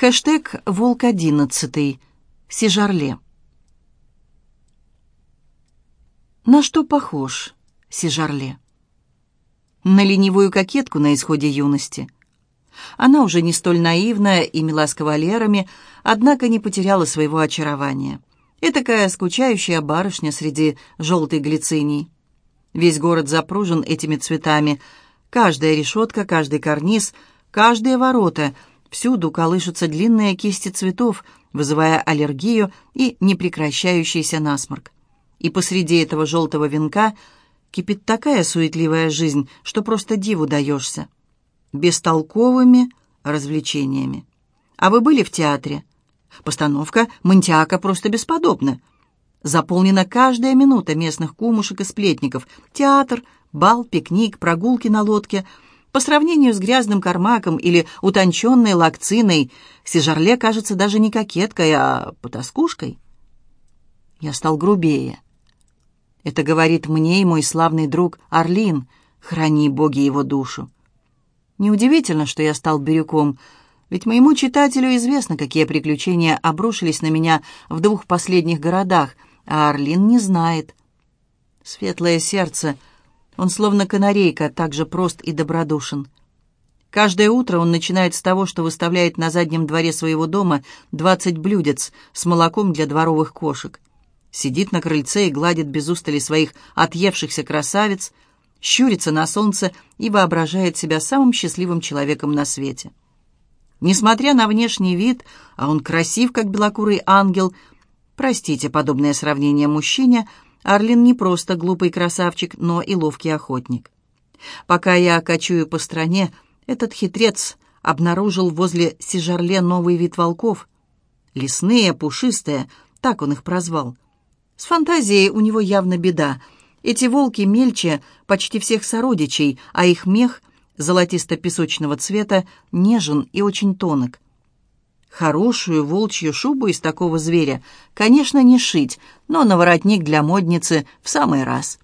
Хэштег «Волк-11». Сижарле. На что похож Сижарле? На ленивую кокетку на исходе юности. Она уже не столь наивная и мила с кавалерами, однако не потеряла своего очарования. Этакая скучающая барышня среди желтой глициний. Весь город запружен этими цветами. Каждая решетка, каждый карниз, каждые ворота — Всюду колышутся длинные кисти цветов, вызывая аллергию и непрекращающийся насморк. И посреди этого желтого венка кипит такая суетливая жизнь, что просто диву даешься. Бестолковыми развлечениями. А вы были в театре? Постановка «Монтиака» просто бесподобна. Заполнена каждая минута местных кумушек и сплетников. Театр, бал, пикник, прогулки на лодке — по сравнению с грязным кармаком или утонченной лакциной, Сижарле кажется даже не кокеткой, а потаскушкой. Я стал грубее. Это говорит мне и мой славный друг Орлин, храни боги его душу. Неудивительно, что я стал бирюком, ведь моему читателю известно, какие приключения обрушились на меня в двух последних городах, а Орлин не знает. Светлое сердце — он словно канарейка, так же прост и добродушен. Каждое утро он начинает с того, что выставляет на заднем дворе своего дома двадцать блюдец с молоком для дворовых кошек. Сидит на крыльце и гладит без устали своих отъевшихся красавиц, щурится на солнце и воображает себя самым счастливым человеком на свете. Несмотря на внешний вид, а он красив, как белокурый ангел, простите подобное сравнение мужчине – Арлин не просто глупый красавчик, но и ловкий охотник. Пока я кочую по стране, этот хитрец обнаружил возле Сижарле новый вид волков. Лесные, пушистые, так он их прозвал. С фантазией у него явно беда. Эти волки мельче почти всех сородичей, а их мех золотисто-песочного цвета нежен и очень тонок. Хорошую волчью шубу из такого зверя, конечно, не шить, но на воротник для модницы в самый раз.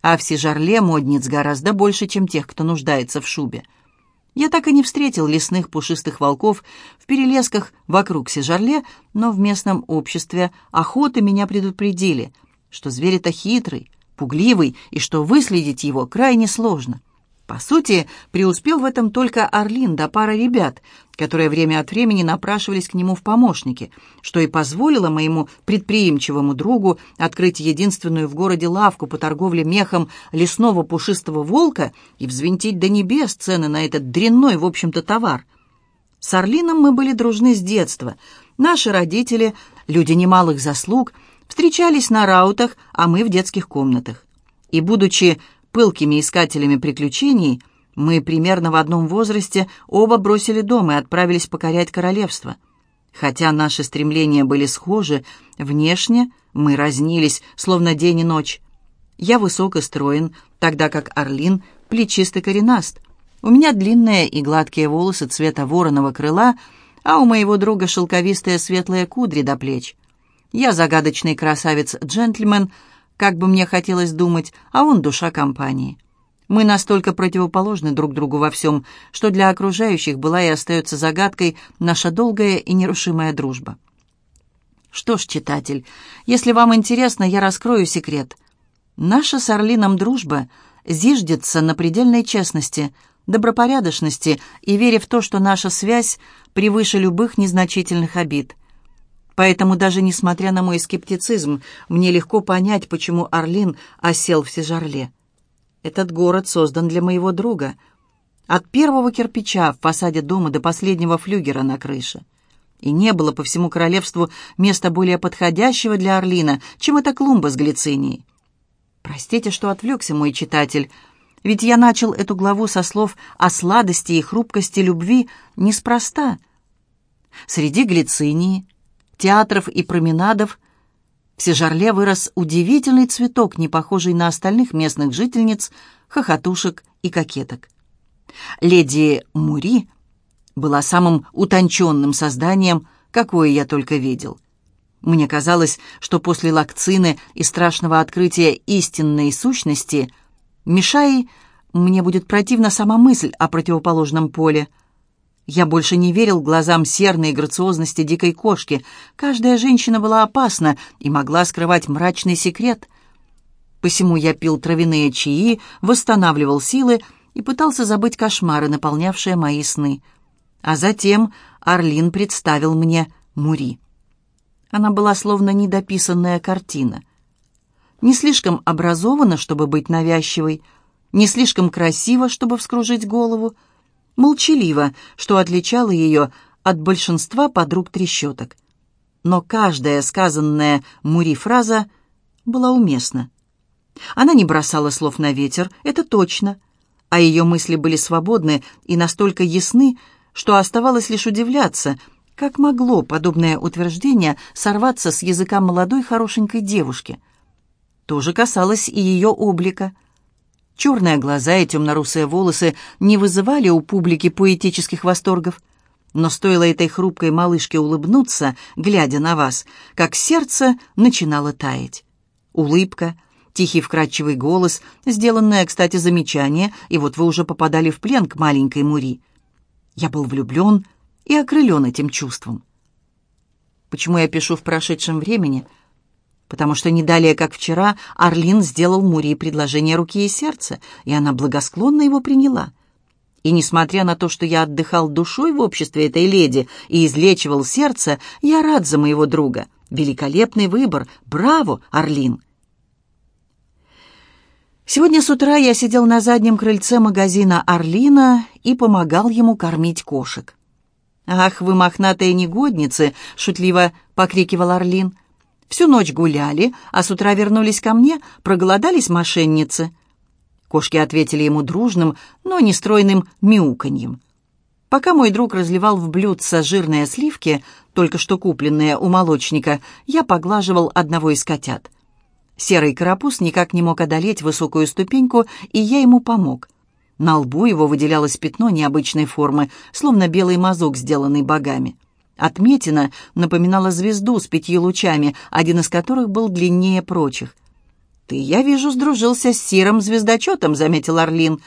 А в Сижарле модниц гораздо больше, чем тех, кто нуждается в шубе. Я так и не встретил лесных пушистых волков в перелесках вокруг Сижарле, но в местном обществе охоты меня предупредили, что зверь это хитрый, пугливый, и что выследить его крайне сложно. По сути, преуспел в этом только Орлин да пара ребят, которые время от времени напрашивались к нему в помощники, что и позволило моему предприимчивому другу открыть единственную в городе лавку по торговле мехом лесного пушистого волка и взвинтить до небес цены на этот дрянной, в общем-то, товар. С Орлином мы были дружны с детства. Наши родители, люди немалых заслуг, встречались на раутах, а мы в детских комнатах. И, будучи пылкими искателями приключений, мы примерно в одном возрасте оба бросили дом и отправились покорять королевство. Хотя наши стремления были схожи, внешне мы разнились, словно день и ночь. Я высок и строен, тогда как Орлин плечистый коренаст. У меня длинные и гладкие волосы цвета вороного крыла, а у моего друга шелковистые светлые кудри до плеч. Я загадочный красавец-джентльмен — как бы мне хотелось думать, а он душа компании. Мы настолько противоположны друг другу во всем, что для окружающих была и остается загадкой наша долгая и нерушимая дружба. Что ж, читатель, если вам интересно, я раскрою секрет. Наша с Орлином дружба зиждется на предельной честности, добропорядочности и вере в то, что наша связь превыше любых незначительных обид – Поэтому даже несмотря на мой скептицизм, мне легко понять, почему Орлин осел в Сежарле. Этот город создан для моего друга. От первого кирпича в фасаде дома до последнего флюгера на крыше. И не было по всему королевству места более подходящего для Орлина, чем эта клумба с глицинией. Простите, что отвлекся мой читатель, ведь я начал эту главу со слов о сладости и хрупкости любви неспроста. Среди глицинии, театров и променадов в Сежарле вырос удивительный цветок, не похожий на остальных местных жительниц, хохотушек и кокеток. Леди Мури была самым утонченным созданием, какое я только видел. Мне казалось, что после лакцины и страшного открытия истинной сущности Мишай мне будет противна сама мысль о противоположном поле. Я больше не верил глазам серной грациозности дикой кошки. Каждая женщина была опасна и могла скрывать мрачный секрет. Посему я пил травяные чаи, восстанавливал силы и пытался забыть кошмары, наполнявшие мои сны. А затем Орлин представил мне Мури. Она была словно недописанная картина. Не слишком образована, чтобы быть навязчивой, не слишком красива, чтобы вскружить голову, молчаливо, что отличало ее от большинства подруг трещоток. Но каждая сказанная Мури фраза была уместна. Она не бросала слов на ветер, это точно, а ее мысли были свободны и настолько ясны, что оставалось лишь удивляться, как могло подобное утверждение сорваться с языка молодой хорошенькой девушки. То же касалось и ее облика — Черные глаза и темно-русые волосы не вызывали у публики поэтических восторгов. Но стоило этой хрупкой малышке улыбнуться, глядя на вас, как сердце начинало таять. Улыбка, тихий вкрадчивый голос, сделанное, кстати, замечание, и вот вы уже попадали в плен к маленькой Мури. Я был влюблен и окрылен этим чувством. Почему я пишу в прошедшем времени — потому что не далее, как вчера, Орлин сделал Мури предложение руки и сердца, и она благосклонно его приняла. И несмотря на то, что я отдыхал душой в обществе этой леди и излечивал сердце, я рад за моего друга. Великолепный выбор. Браво, Орлин! Сегодня с утра я сидел на заднем крыльце магазина «Орлина» и помогал ему кормить кошек. «Ах, вы мохнатые негодницы!» — шутливо покрикивал Орлин — Всю ночь гуляли, а с утра вернулись ко мне, проголодались мошенницы. Кошки ответили ему дружным, но нестройным мяуканьем. Пока мой друг разливал в блюдце жирные сливки, только что купленные у молочника, я поглаживал одного из котят. Серый карапуз никак не мог одолеть высокую ступеньку, и я ему помог. На лбу его выделялось пятно необычной формы, словно белый мазок, сделанный богами. Отметина напоминала звезду с пятью лучами, один из которых был длиннее прочих. «Ты, я вижу, сдружился с Сиром Звездочетом», — заметил Орлин.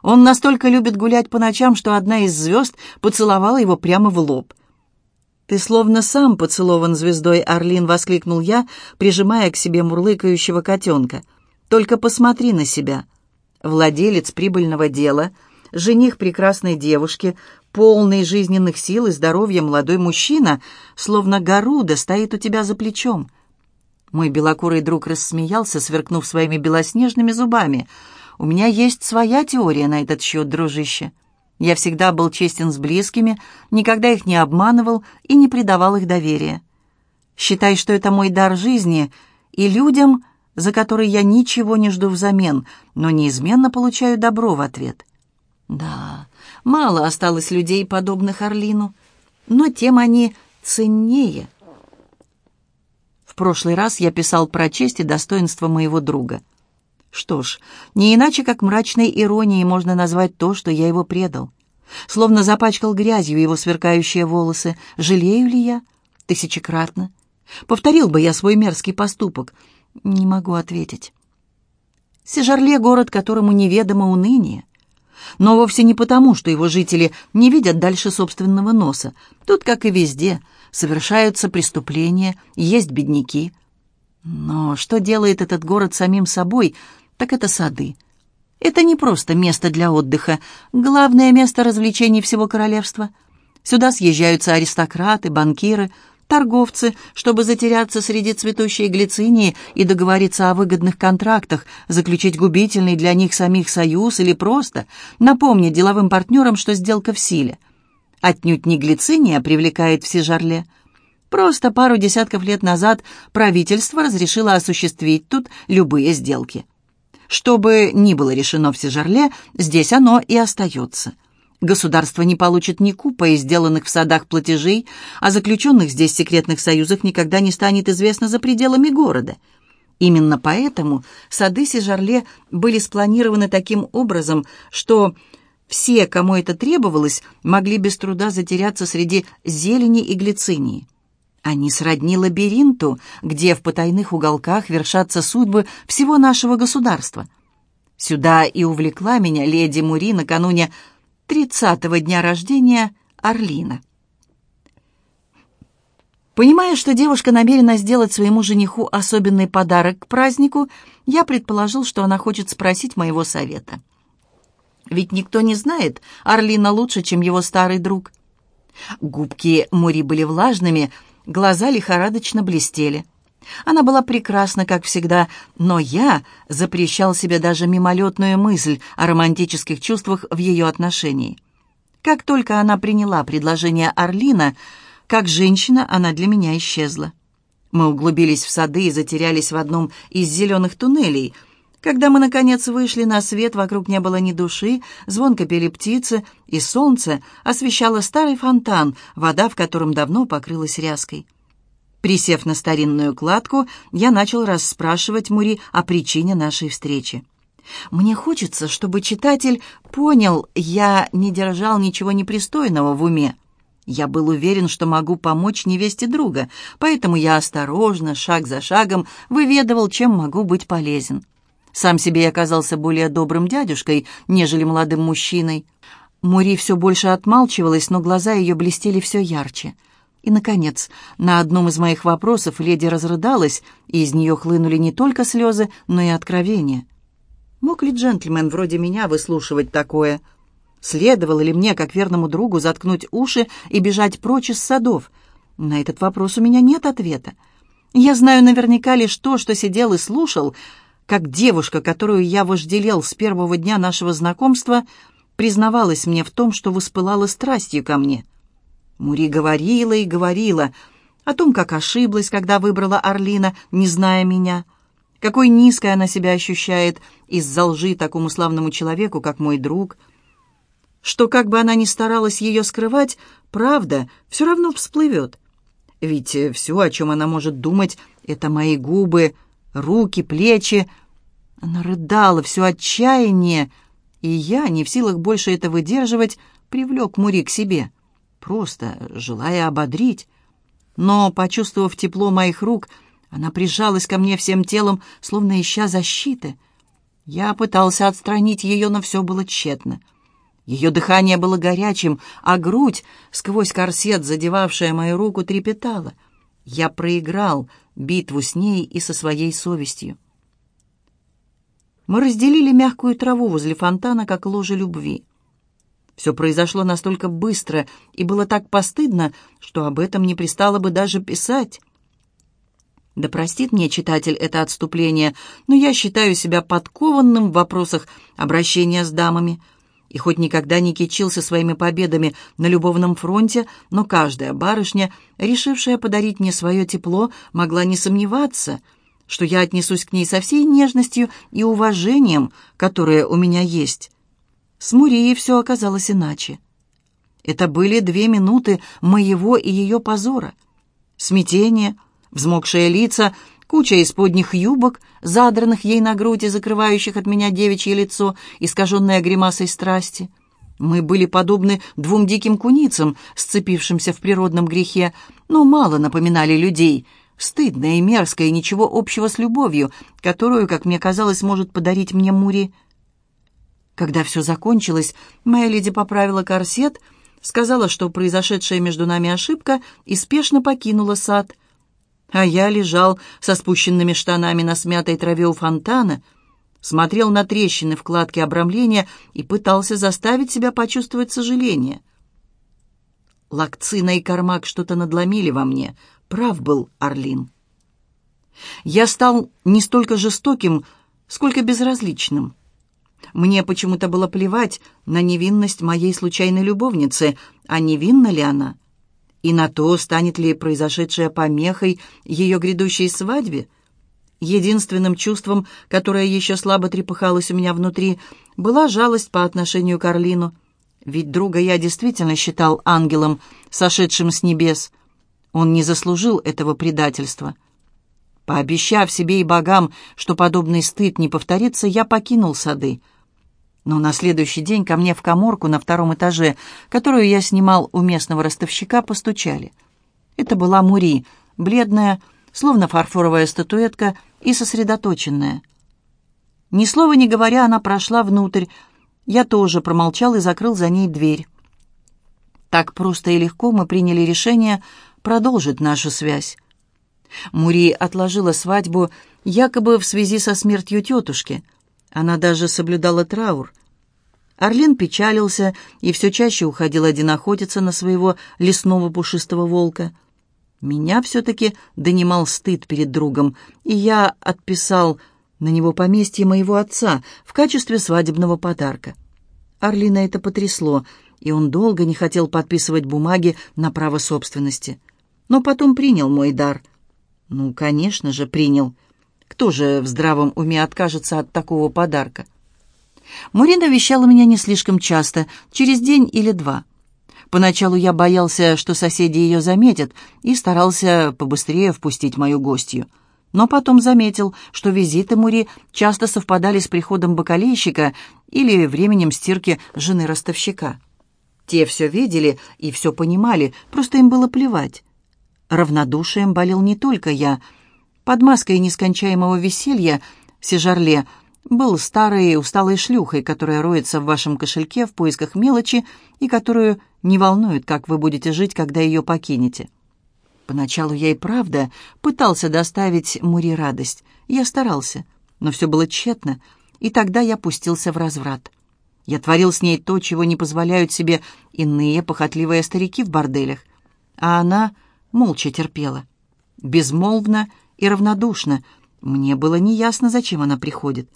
«Он настолько любит гулять по ночам, что одна из звезд поцеловала его прямо в лоб». «Ты словно сам поцелован звездой, Орлин!» — воскликнул я, прижимая к себе мурлыкающего котенка. «Только посмотри на себя. Владелец прибыльного дела, жених прекрасной девушки, полный жизненных сил и здоровья молодой мужчина, словно Гаруда, стоит у тебя за плечом. Мой белокурый друг рассмеялся, сверкнув своими белоснежными зубами. «У меня есть своя теория на этот счет, дружище. Я всегда был честен с близкими, никогда их не обманывал и не предавал их доверия. Считай, что это мой дар жизни, и людям, за которые я ничего не жду взамен, но неизменно получаю добро в ответ». «Да, Мало осталось людей, подобных Орлину, но тем они ценнее. В прошлый раз я писал про честь и достоинство моего друга. Что ж, не иначе, как мрачной иронией можно назвать то, что я его предал. Словно запачкал грязью его сверкающие волосы. Жалею ли я? Тысячекратно. Повторил бы я свой мерзкий поступок. Не могу ответить. Сежарле — город, которому неведомо уныние но вовсе не потому, что его жители не видят дальше собственного носа. Тут, как и везде, совершаются преступления, есть бедняки. Но что делает этот город самим собой, так это сады. Это не просто место для отдыха, главное место развлечений всего королевства. Сюда съезжаются аристократы, банкиры – торговцы, чтобы затеряться среди цветущей глицинии и договориться о выгодных контрактах, заключить губительный для них самих союз или просто напомнить деловым партнерам, что сделка в силе. Отнюдь не глициния привлекает все жарле. Просто пару десятков лет назад правительство разрешило осуществить тут любые сделки. Что бы ни было решено в Сежарле, здесь оно и остается. Государство не получит ни купа из сделанных в садах платежей, а заключенных здесь секретных союзов никогда не станет известно за пределами города. Именно поэтому сады Сижарле были спланированы таким образом, что все, кому это требовалось, могли без труда затеряться среди зелени и глицинии. Они сродни лабиринту, где в потайных уголках вершатся судьбы всего нашего государства. Сюда и увлекла меня леди Мури накануне тридцатого дня рождения Орлина. Понимая, что девушка намерена сделать своему жениху особенный подарок к празднику, я предположил, что она хочет спросить моего совета. Ведь никто не знает Орлина лучше, чем его старый друг. Губки Мури были влажными, глаза лихорадочно блестели. Она была прекрасна, как всегда, но я запрещал себе даже мимолетную мысль о романтических чувствах в ее отношении. Как только она приняла предложение Орлина, как женщина она для меня исчезла. Мы углубились в сады и затерялись в одном из зеленых туннелей. Когда мы, наконец, вышли на свет, вокруг не было ни души, звонко пели птицы, и солнце освещало старый фонтан, вода в котором давно покрылась ряской. Присев на старинную кладку, я начал расспрашивать Мури о причине нашей встречи. Мне хочется, чтобы читатель понял, я не держал ничего непристойного в уме. Я был уверен, что могу помочь невесте друга, поэтому я осторожно, шаг за шагом, выведывал, чем могу быть полезен. Сам себе я оказался более добрым дядюшкой, нежели молодым мужчиной. Мури все больше отмалчивалась, но глаза ее блестели все ярче — и, наконец, на одном из моих вопросов леди разрыдалась, и из нее хлынули не только слезы, но и откровения. Мог ли джентльмен вроде меня выслушивать такое? Следовало ли мне, как верному другу, заткнуть уши и бежать прочь из садов? На этот вопрос у меня нет ответа. Я знаю наверняка лишь то, что сидел и слушал, как девушка, которую я вожделел с первого дня нашего знакомства, признавалась мне в том, что воспылала страстью ко мне — Мури говорила и говорила о том, как ошиблась, когда выбрала Орлина, не зная меня, какой низкой она себя ощущает из-за лжи такому славному человеку, как мой друг, что, как бы она ни старалась ее скрывать, правда все равно всплывет. Ведь все, о чем она может думать, это мои губы, руки, плечи. Она рыдала, все отчаяние, и я, не в силах больше это выдерживать, привлек Мури к себе просто желая ободрить. Но, почувствовав тепло моих рук, она прижалась ко мне всем телом, словно ища защиты. Я пытался отстранить ее, но все было тщетно. Ее дыхание было горячим, а грудь, сквозь корсет, задевавшая мою руку, трепетала. Я проиграл битву с ней и со своей совестью. Мы разделили мягкую траву возле фонтана, как ложе любви. Все произошло настолько быстро и было так постыдно, что об этом не пристало бы даже писать. Да простит мне читатель это отступление, но я считаю себя подкованным в вопросах обращения с дамами. И хоть никогда не кичился своими победами на любовном фронте, но каждая барышня, решившая подарить мне свое тепло, могла не сомневаться, что я отнесусь к ней со всей нежностью и уважением, которое у меня есть. С Мурией все оказалось иначе. Это были две минуты моего и ее позора. Смятение, взмокшие лица, куча исподних юбок, задранных ей на грудь и закрывающих от меня девичье лицо, искаженное гримасой страсти. Мы были подобны двум диким куницам, сцепившимся в природном грехе, но мало напоминали людей — стыдное и мерзкое, и ничего общего с любовью, которую, как мне казалось, может подарить мне Мури. Когда все закончилось, моя леди поправила корсет, сказала, что произошедшая между нами ошибка, и спешно покинула сад. А я лежал со спущенными штанами на смятой траве у фонтана, смотрел на трещины в кладке обрамления и пытался заставить себя почувствовать сожаление. Лакцина и Кармак что-то надломили во мне. Прав был Орлин. Я стал не столько жестоким, сколько безразличным. Мне почему-то было плевать на невинность моей случайной любовницы, а невинна ли она, и на то, станет ли произошедшая помехой ее грядущей свадьбе. Единственным чувством, которое еще слабо трепыхалось у меня внутри, была жалость по отношению к Орлину. Ведь друга я действительно считал ангелом, сошедшим с небес. Он не заслужил этого предательства. Пообещав себе и богам, что подобный стыд не повторится, я покинул сады. Но на следующий день ко мне в коморку на втором этаже, которую я снимал у местного ростовщика, постучали. Это была Мури, бледная, словно фарфоровая статуэтка, и сосредоточенная. Ни слова не говоря, она прошла внутрь. Я тоже промолчал и закрыл за ней дверь. Так просто и легко мы приняли решение продолжить нашу связь. Мури отложила свадьбу якобы в связи со смертью тетушки. Она даже соблюдала траур. Орлин печалился и все чаще уходил один охотиться на своего лесного пушистого волка. Меня все-таки донимал стыд перед другом, и я отписал на него поместье моего отца в качестве свадебного подарка. Орлина это потрясло, и он долго не хотел подписывать бумаги на право собственности. Но потом принял мой дар. Ну, конечно же, принял. Кто же в здравом уме откажется от такого подарка? Мурина вещала меня не слишком часто, через день или два. Поначалу я боялся, что соседи ее заметят, и старался побыстрее впустить мою гостью. Но потом заметил, что визиты Мури часто совпадали с приходом бакалейщика или временем стирки жены ростовщика. Те все видели и все понимали, просто им было плевать. Равнодушием болел не только я. Под маской нескончаемого веселья Сижарле был старой усталой шлюхой, которая роется в вашем кошельке в поисках мелочи и которую не волнует, как вы будете жить, когда ее покинете. Поначалу я и правда пытался доставить Мури радость. Я старался, но все было тщетно, и тогда я пустился в разврат. Я творил с ней то, чего не позволяют себе иные похотливые старики в борделях. А она молча терпела. Безмолвно и равнодушно. Мне было неясно, зачем она приходит.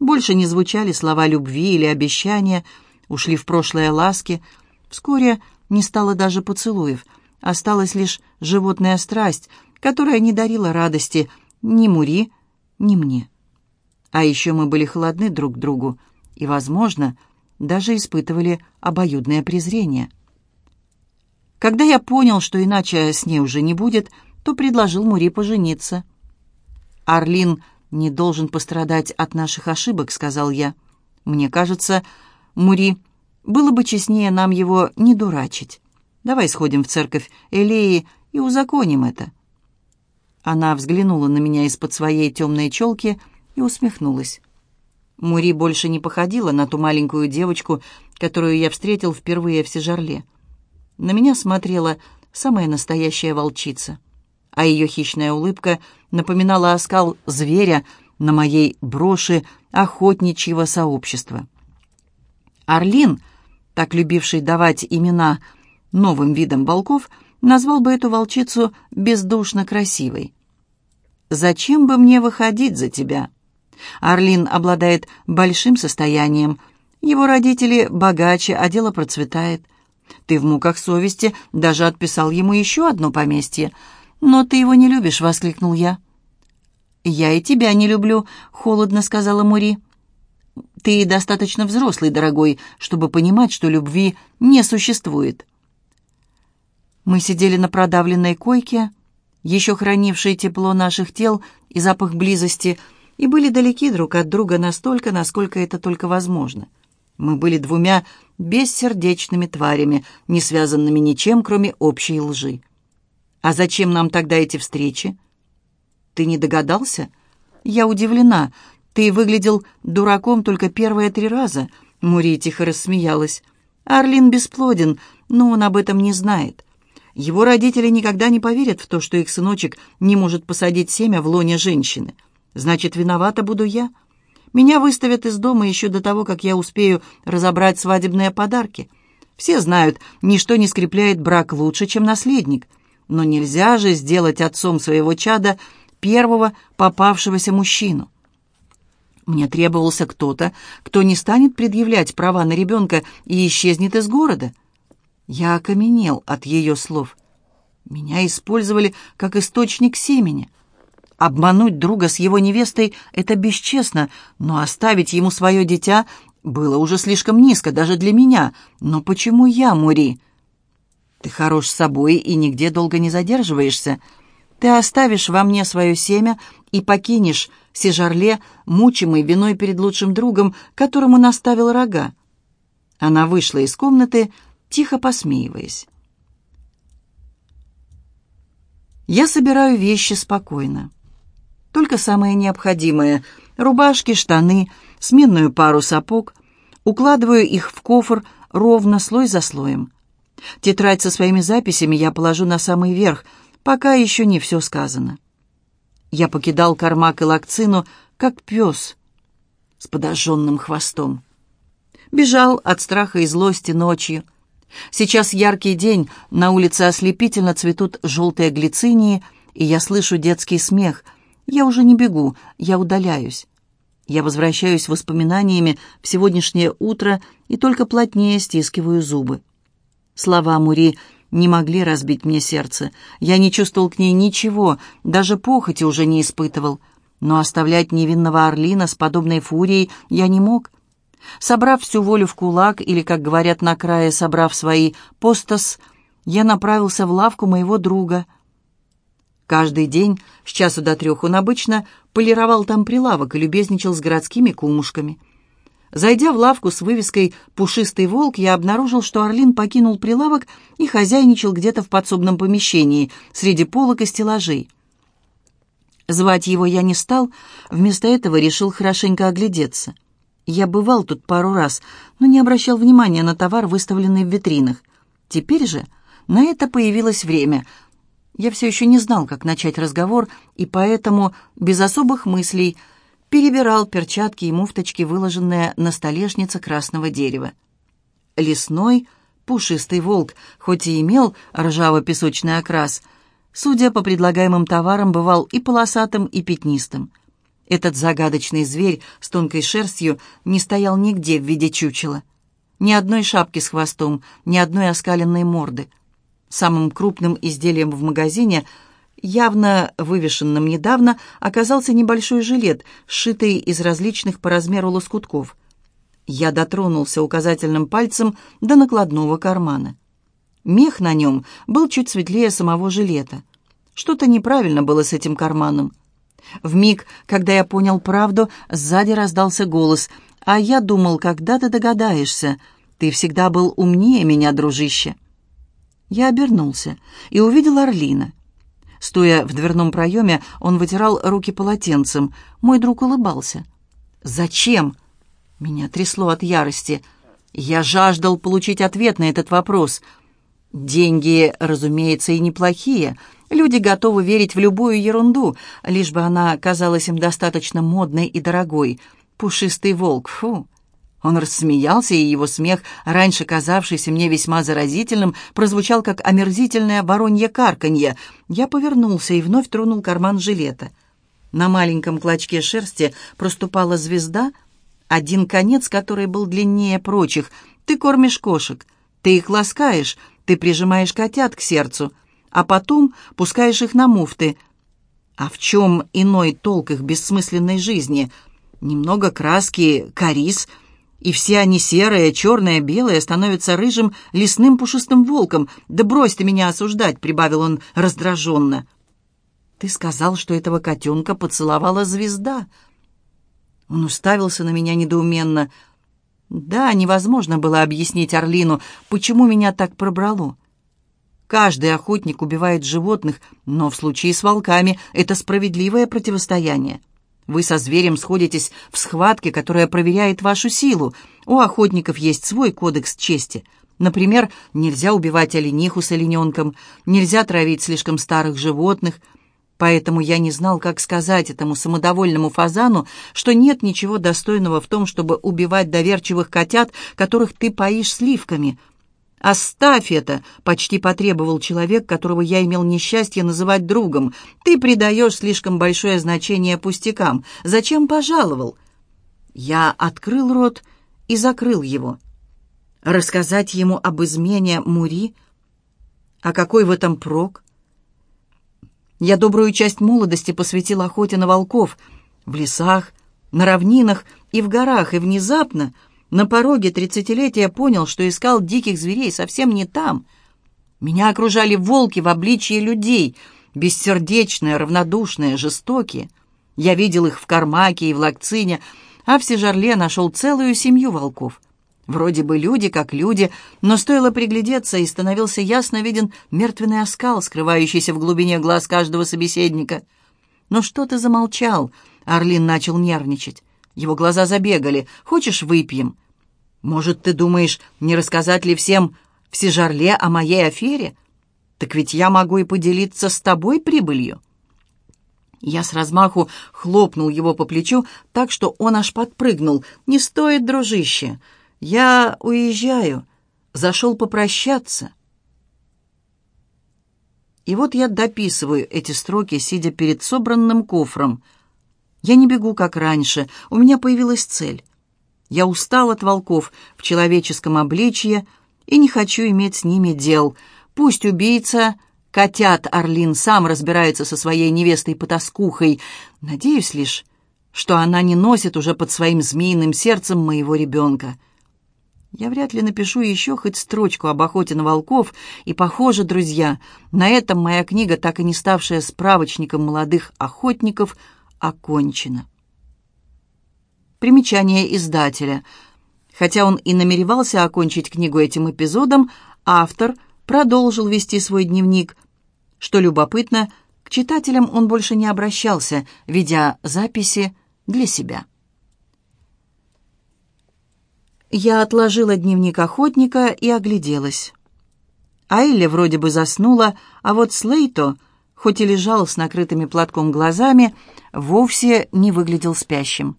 Больше не звучали слова любви или обещания, ушли в прошлое ласки. Вскоре не стало даже поцелуев. Осталась лишь животная страсть, которая не дарила радости ни Мури, ни мне. А еще мы были холодны друг к другу и, возможно, даже испытывали обоюдное презрение. Когда я понял, что иначе с ней уже не будет, то предложил Мури пожениться. Арлин не должен пострадать от наших ошибок», — сказал я. «Мне кажется, Мури, было бы честнее нам его не дурачить. Давай сходим в церковь Элеи и узаконим это». Она взглянула на меня из-под своей темной челки и усмехнулась. Мури больше не походила на ту маленькую девочку, которую я встретил впервые в Сежарле. На меня смотрела самая настоящая волчица а ее хищная улыбка напоминала оскал зверя на моей броши охотничьего сообщества. Орлин, так любивший давать имена новым видам волков, назвал бы эту волчицу бездушно красивой. «Зачем бы мне выходить за тебя?» Орлин обладает большим состоянием. Его родители богаче, а дело процветает. Ты в муках совести даже отписал ему еще одно поместье — «Но ты его не любишь», — воскликнул я. «Я и тебя не люблю», — холодно сказала Мури. «Ты достаточно взрослый, дорогой, чтобы понимать, что любви не существует». Мы сидели на продавленной койке, еще хранившей тепло наших тел и запах близости, и были далеки друг от друга настолько, насколько это только возможно. Мы были двумя бессердечными тварями, не связанными ничем, кроме общей лжи. «А зачем нам тогда эти встречи?» «Ты не догадался?» «Я удивлена. Ты выглядел дураком только первые три раза», — Мури тихо рассмеялась. «Арлин бесплоден, но он об этом не знает. Его родители никогда не поверят в то, что их сыночек не может посадить семя в лоне женщины. Значит, виновата буду я. Меня выставят из дома еще до того, как я успею разобрать свадебные подарки. Все знают, ничто не скрепляет брак лучше, чем наследник». Но нельзя же сделать отцом своего чада первого попавшегося мужчину. Мне требовался кто-то, кто не станет предъявлять права на ребенка и исчезнет из города. Я окаменел от ее слов. Меня использовали как источник семени. Обмануть друга с его невестой — это бесчестно, но оставить ему свое дитя было уже слишком низко даже для меня. Но почему я, Мури?» Ты хорош с собой и нигде долго не задерживаешься. Ты оставишь во мне свое семя и покинешь Сижарле, мучимый виной перед лучшим другом, которому наставил рога. Она вышла из комнаты, тихо посмеиваясь. Я собираю вещи спокойно. Только самое необходимое — рубашки, штаны, сменную пару сапог. Укладываю их в кофр ровно, слой за слоем. Тетрадь со своими записями я положу на самый верх, пока еще не все сказано. Я покидал Кармак и Лакцину, как пес с подожженным хвостом. Бежал от страха и злости ночью. Сейчас яркий день, на улице ослепительно цветут желтые глицинии, и я слышу детский смех. Я уже не бегу, я удаляюсь. Я возвращаюсь воспоминаниями в сегодняшнее утро и только плотнее стискиваю зубы. Слова Мури не могли разбить мне сердце. Я не чувствовал к ней ничего, даже похоти уже не испытывал. Но оставлять невинного Орлина с подобной фурией я не мог. Собрав всю волю в кулак, или, как говорят на крае, собрав свои постас, я направился в лавку моего друга. Каждый день с часу до трех он обычно полировал там прилавок и любезничал с городскими кумушками. Зайдя в лавку с вывеской «Пушистый волк», я обнаружил, что Орлин покинул прилавок и хозяйничал где-то в подсобном помещении, среди полок и стеллажей. Звать его я не стал, вместо этого решил хорошенько оглядеться. Я бывал тут пару раз, но не обращал внимания на товар, выставленный в витринах. Теперь же на это появилось время. Я все еще не знал, как начать разговор, и поэтому, без особых мыслей, перебирал перчатки и муфточки, выложенные на столешнице красного дерева. Лесной, пушистый волк, хоть и имел ржаво-песочный окрас, судя по предлагаемым товарам, бывал и полосатым, и пятнистым. Этот загадочный зверь с тонкой шерстью не стоял нигде в виде чучела. Ни одной шапки с хвостом, ни одной оскаленной морды. Самым крупным изделием в магазине, явно вывешенным недавно, оказался небольшой жилет, сшитый из различных по размеру лоскутков. Я дотронулся указательным пальцем до накладного кармана. Мех на нем был чуть светлее самого жилета. Что-то неправильно было с этим карманом. В миг, когда я понял правду, сзади раздался голос, а я думал, когда ты догадаешься, ты всегда был умнее меня, дружище. Я обернулся и увидел Орлина. Стоя в дверном проеме, он вытирал руки полотенцем. Мой друг улыбался. «Зачем?» Меня трясло от ярости. Я жаждал получить ответ на этот вопрос. Деньги, разумеется, и неплохие — Люди готовы верить в любую ерунду, лишь бы она казалась им достаточно модной и дорогой. Пушистый волк, фу. Он рассмеялся, и его смех, раньше казавшийся мне весьма заразительным, прозвучал как омерзительное воронье карканье. Я повернулся и вновь тронул карман жилета. На маленьком клочке шерсти проступала звезда, один конец которой был длиннее прочих. Ты кормишь кошек, ты их ласкаешь, ты прижимаешь котят к сердцу — а потом пускаешь их на муфты. А в чем иной толк их бессмысленной жизни? Немного краски, карис, и все они серые, черные, белые, становятся рыжим лесным пушистым волком. «Да брось ты меня осуждать!» — прибавил он раздраженно. «Ты сказал, что этого котенка поцеловала звезда». Он уставился на меня недоуменно. «Да, невозможно было объяснить Орлину, почему меня так пробрало». Каждый охотник убивает животных, но в случае с волками это справедливое противостояние. Вы со зверем сходитесь в схватке, которая проверяет вашу силу. У охотников есть свой кодекс чести. Например, нельзя убивать олениху с олененком, нельзя травить слишком старых животных. Поэтому я не знал, как сказать этому самодовольному фазану, что нет ничего достойного в том, чтобы убивать доверчивых котят, которых ты поишь сливками – «Оставь это!» — почти потребовал человек, которого я имел несчастье называть другом. «Ты придаешь слишком большое значение пустякам. Зачем пожаловал?» Я открыл рот и закрыл его. Рассказать ему об измене Мури? А какой в этом прок? Я добрую часть молодости посвятил охоте на волков. В лесах, на равнинах и в горах, и внезапно на пороге тридцатилетия понял, что искал диких зверей совсем не там. Меня окружали волки в обличье людей, бессердечные, равнодушные, жестокие. Я видел их в Кармаке и в Лакцине, а в Сежарле нашел целую семью волков. Вроде бы люди как люди, но стоило приглядеться, и становился ясно виден мертвенный оскал, скрывающийся в глубине глаз каждого собеседника. «Но что ты замолчал?» — Орлин начал нервничать. Его глаза забегали. «Хочешь, выпьем?» «Может, ты думаешь, не рассказать ли всем в Сижарле о моей афере? Так ведь я могу и поделиться с тобой прибылью». Я с размаху хлопнул его по плечу так, что он аж подпрыгнул. «Не стоит, дружище. Я уезжаю. Зашел попрощаться». И вот я дописываю эти строки, сидя перед собранным кофром. Я не бегу, как раньше. У меня появилась цель. Я устал от волков в человеческом обличье и не хочу иметь с ними дел. Пусть убийца Котят Орлин сам разбирается со своей невестой-потаскухой. Надеюсь лишь, что она не носит уже под своим змеиным сердцем моего ребенка. Я вряд ли напишу еще хоть строчку об охоте на волков, и, похоже, друзья, на этом моя книга, так и не ставшая справочником молодых охотников, окончена. Примечание издателя. Хотя он и намеревался окончить книгу этим эпизодом, автор продолжил вести свой дневник, что любопытно, к читателям он больше не обращался, ведя записи для себя. Я отложила дневник охотника и огляделась. Айля вроде бы заснула, а вот Слейто, хоть и лежал с накрытыми платком глазами, вовсе не выглядел спящим.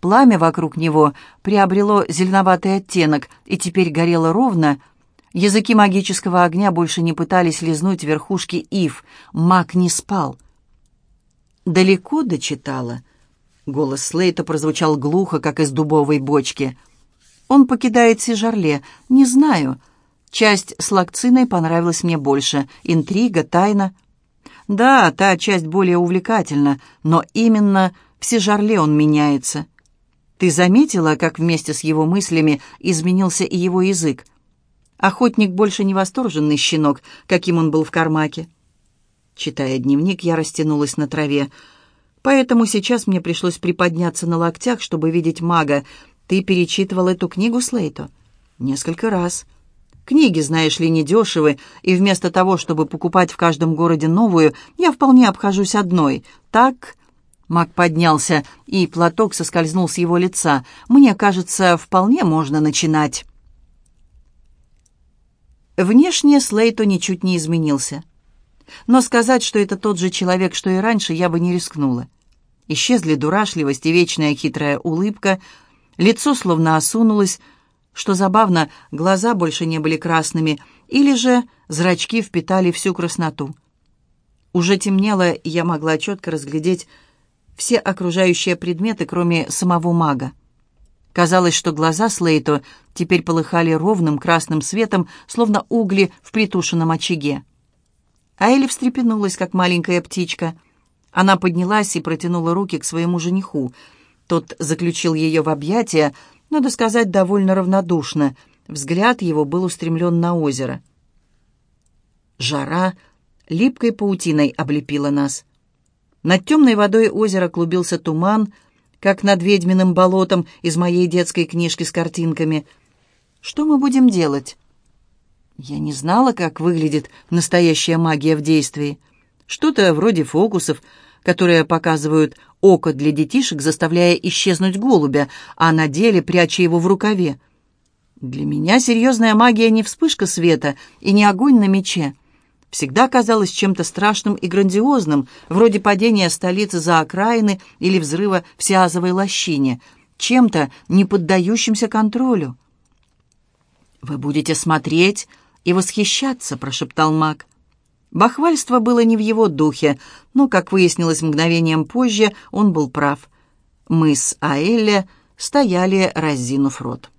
Пламя вокруг него приобрело зеленоватый оттенок и теперь горело ровно, Языки магического огня больше не пытались лизнуть верхушки ив. Маг не спал. «Далеко дочитала?» Голос Слейта прозвучал глухо, как из дубовой бочки. «Он покидает Сижарле. Не знаю. Часть с Лакциной понравилась мне больше. Интрига, тайна». «Да, та часть более увлекательна, но именно в Сижарле он меняется». «Ты заметила, как вместе с его мыслями изменился и его язык?» Охотник больше не восторженный щенок, каким он был в Кармаке. Читая дневник, я растянулась на траве. Поэтому сейчас мне пришлось приподняться на локтях, чтобы видеть мага. Ты перечитывал эту книгу, Слейто? Несколько раз. Книги, знаешь ли, недешевы, и вместо того, чтобы покупать в каждом городе новую, я вполне обхожусь одной. Так... Маг поднялся, и платок соскользнул с его лица. «Мне кажется, вполне можно начинать». Внешне Слейто ничуть не изменился. Но сказать, что это тот же человек, что и раньше, я бы не рискнула. Исчезли дурашливость и вечная хитрая улыбка, лицо словно осунулось, что забавно, глаза больше не были красными, или же зрачки впитали всю красноту. Уже темнело, и я могла четко разглядеть все окружающие предметы, кроме самого мага. Казалось, что глаза Слейто теперь полыхали ровным красным светом, словно угли в притушенном очаге. Айли встрепенулась, как маленькая птичка. Она поднялась и протянула руки к своему жениху. Тот заключил ее в объятия, надо сказать, довольно равнодушно. Взгляд его был устремлен на озеро. Жара липкой паутиной облепила нас. Над темной водой озера клубился туман — как над ведьминым болотом из моей детской книжки с картинками. Что мы будем делать? Я не знала, как выглядит настоящая магия в действии. Что-то вроде фокусов, которые показывают око для детишек, заставляя исчезнуть голубя, а на деле пряча его в рукаве. Для меня серьезная магия не вспышка света и не огонь на мече всегда казалось чем-то страшным и грандиозным, вроде падения столицы за окраины или взрыва в Сиазовой лощине, чем-то не поддающимся контролю. «Вы будете смотреть и восхищаться», — прошептал маг. Бахвальство было не в его духе, но, как выяснилось мгновением позже, он был прав. Мы с Аэлле стояли, разинув рот.